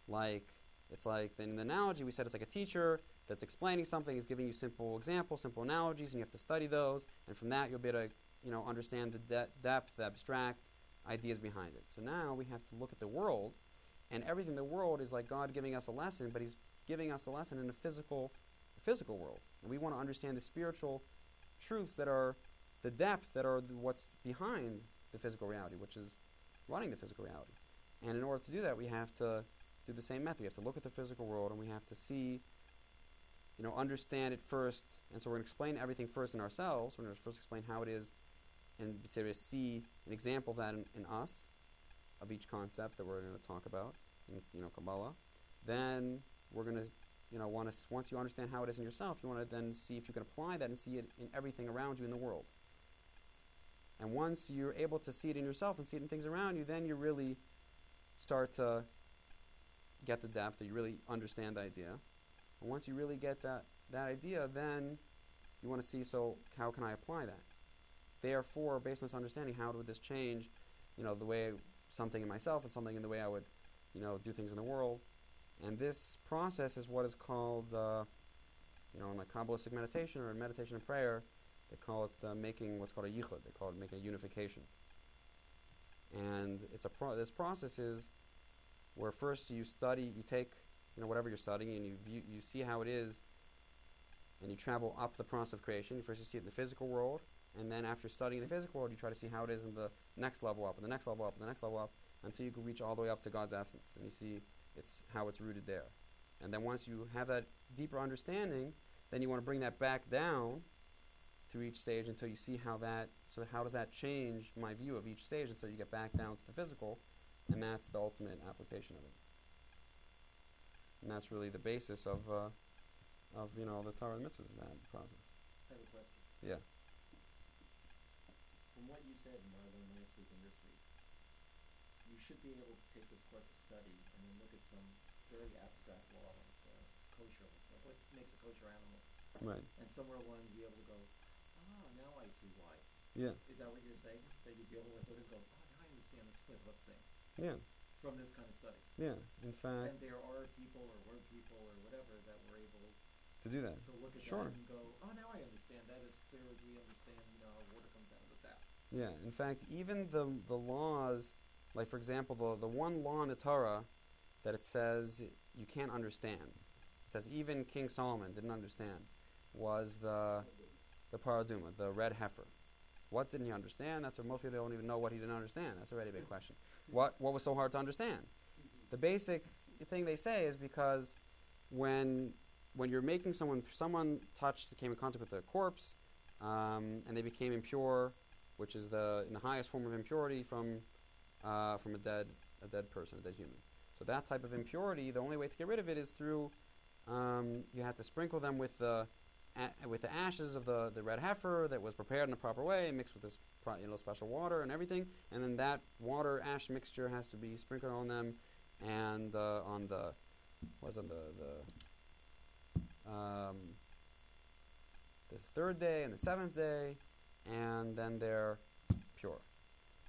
like it's like in the analogy we said it's like a teacher that's explaining something, is giving you simple examples, simple analogies, and you have to study those, and from that you'll be able to you know understand the de- depth, the abstract ideas behind it. So now we have to look at the world, and everything in the world is like God giving us a lesson, but He's giving us a lesson in the physical, physical world, and we want to understand the spiritual truths that are the depth that are what's behind the physical reality, which is running the physical reality. And in order to do that, we have to do the same method. We have to look at the physical world and we have to see, you know, understand it first. And so we're going to explain everything first in ourselves. We're going to first explain how it is and to see an example of that in, in us, of each concept that we're going to talk about in, you know, Kabbalah. Then we're going to, you know, want to, once you understand how it is in yourself, you want to then see if you can apply that and see it in everything around you in the world. And once you're able to see it in yourself and see it in things around you, then you really start to get the depth, that you really understand the idea. And once you really get that, that idea, then you want to see, so how can I apply that? Therefore, based on this understanding, how would this change, you know, the way something in myself and something in the way I would, you know, do things in the world? And this process is what is called, uh, you know, in like Kabbalistic meditation or in meditation and prayer, they call it uh, making what's called a yichud. They call it making a unification. And it's a pro- this process is where first you study, you take you know whatever you're studying, and you view, you see how it is, and you travel up the process of creation. First you see it in the physical world, and then after studying the physical world, you try to see how it is in the next level up, and the next level up, and the next level up, until you can reach all the way up to God's essence, and you see it's how it's rooted there. And then once you have that deeper understanding, then you want to bring that back down through each stage until you see how that. So how does that change my view of each stage until you get back down to the physical, and that's the ultimate application of it. And that's really the basis of, uh, of you know, the Torah and mitzvahs is that process. I have a question. Yeah. From what you said and what I learned last week and this week, you should be able to take this course of study some very abstract law like uh, kosher, like what makes a kosher animal, Right. and somewhere along you'd be able to go, ah, now I see why. Yeah. Is that what you're saying? That you'd be able to look and go, oh, now I understand the split hoof thing Yeah. from this kind of study. Yeah. In fact, And there are people or were people or whatever that were able to do that. to look at Sure. that and go, oh, now I understand that as clear as we understand, you know, water comes out of the tap. Yeah. In fact, even the the laws, like for example, the the one law in the Torah that it says you can't understand. It says even King Solomon didn't understand was the the parah adumah, the red heifer. What didn't he understand? That's what most people don't even know what he didn't understand. That's already a big question. What what was so hard to understand? The basic thing they say is because when when you're making someone someone touched came in contact with a corpse um, and they became impure, which is the in the highest form of impurity from uh, from a dead a dead person, a dead human. So that type of impurity, the only way to get rid of it is through um, you have to sprinkle them with the with the ashes of the, the red heifer that was prepared in a proper way, mixed with this you know special water and everything, and then that water ash mixture has to be sprinkled on them, and uh, on the was on the the um, the third day and the seventh day, and then they're.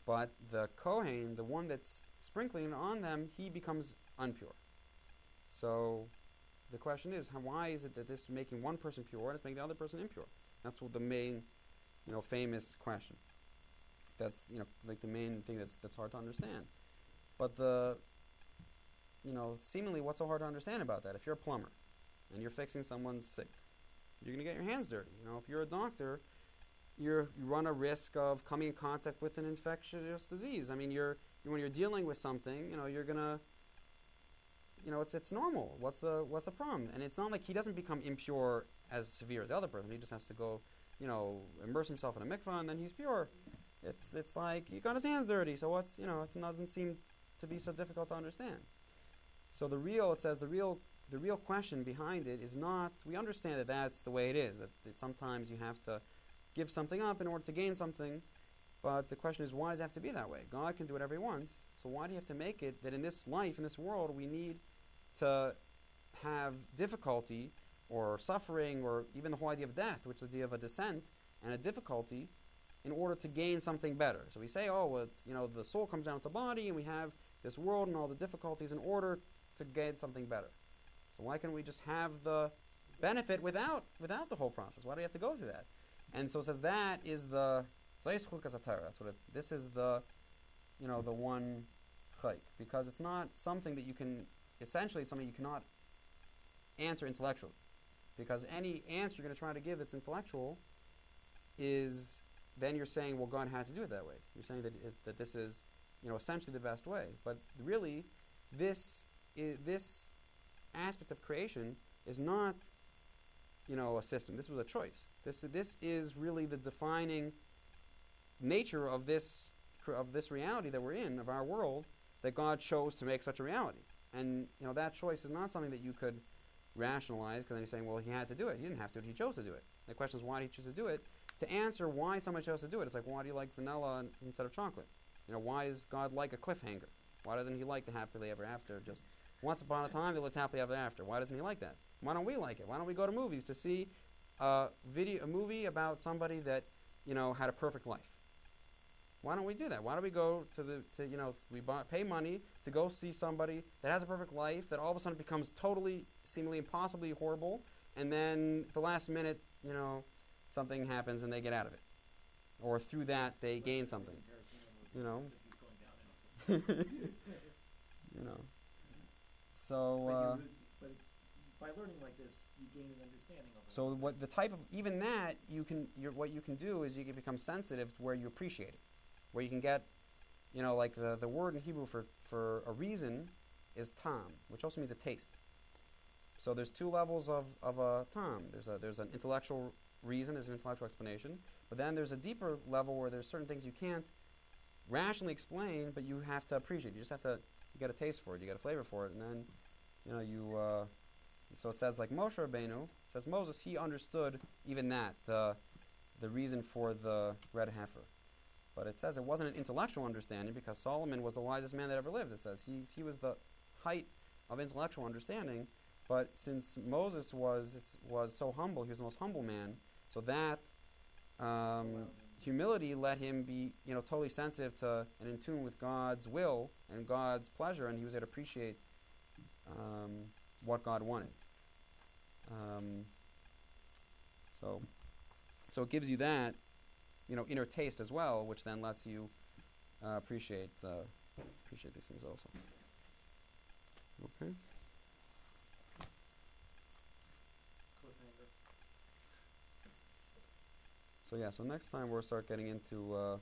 But the Kohen, the one that's sprinkling on them, he becomes unpure. So the question is, how, why is it that this is making one person pure and it's making the other person impure? That's what the main, you know, famous question. That's you know like the main thing that's that's hard to understand. But the, you know, seemingly what's so hard to understand about that? If you're a plumber, and you're fixing someone's sick, you're gonna get your hands dirty. You know, if you're a doctor, you run a risk of coming in contact with an infectious disease. I mean, you're when you're dealing with something, you know, you're gonna you know, it's it's normal. What's the what's the problem? And it's not like he doesn't become impure as severe as the other person. He just has to go, you know, immerse himself in a mikvah and then he's pure. It's it's like he got his hands dirty. So what's you know, it doesn't seem to be so difficult to understand. So the real, it says the real the real question behind it is not. We understand that that's the way it is. That, that sometimes you have to give something up in order to gain something. But the question is, why does it have to be that way? God can do whatever He wants. So why do you have to make it that in this life, in this world, we need to have difficulty or suffering or even the whole idea of death, which is the idea of a descent and a difficulty, in order to gain something better. So we say, oh, well, you know, the soul comes down with the body, and we have this world and all the difficulties in order to gain something better. So why can't we just have the benefit without without the whole process? Why do we have to go through that? And so it says that is the that's what it, this is the you know the one chayk because it's not something that you can essentially it's something you cannot answer intellectually because any answer you're going to try to give that's intellectual is then you're saying well God had to do it that way. You're saying that it, that this is you know essentially the best way, but really this i this aspect of creation is not you know a system. This was a choice. This this is really the defining nature of this of this reality that we're in of our world that God chose to make such a reality. And you know that choice is not something that you could rationalize because then you're saying, well, he had to do it. He didn't have to. He chose to do it. The question is, why did he choose to do it? To answer why someone chose to do it, it's like, why do you like vanilla instead of chocolate? You know, why does God like a cliffhanger? Why doesn't he like the happily ever after? Just once upon a time, they lived happily ever after. Why doesn't he like that? Why don't we like it? Why don't we go to movies to see a video, a movie about somebody that you know had a perfect life? Why don't we do that? Why don't we go to the to you know we buy, pay money to go see somebody that has a perfect life that all of a sudden becomes totally seemingly impossibly horrible, and then at the last minute you know something happens and they get out of it, or through that they gain something. You know. you know. So. Uh, by learning like this, you gain an understanding of it. So what the type of even that you can what you can do is you can become sensitive to where you appreciate it, where you can get you know, like the, the word in Hebrew for, for a reason is tam, which also means a taste. So there's two levels of, of a tam. There's a there's an intellectual reason, there's an intellectual explanation, but then there's a deeper level where there's certain things you can't rationally explain, but you have to appreciate. You just have to you get a taste for it, you get a flavor for it, and then you know you. Uh, so it says like Moshe Rabbeinu says Moses he understood even that the the reason for the red heifer, but it says it wasn't an intellectual understanding because Solomon was the wisest man that ever lived. It says he he was the height of intellectual understanding, but since Moses was was so humble, he was the most humble man. So that um, humility let him be, you know, totally sensitive to and in tune with God's will and God's pleasure, and he was able to appreciate um, what God wanted. Um, so, so it gives you that, you know, inner taste as well, which then lets you uh, appreciate uh, appreciate these things also. Okay. So yeah, so next time we'll start getting into uh,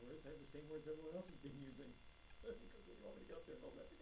words, I have the same words everyone else has been using. because we've already got there and all that?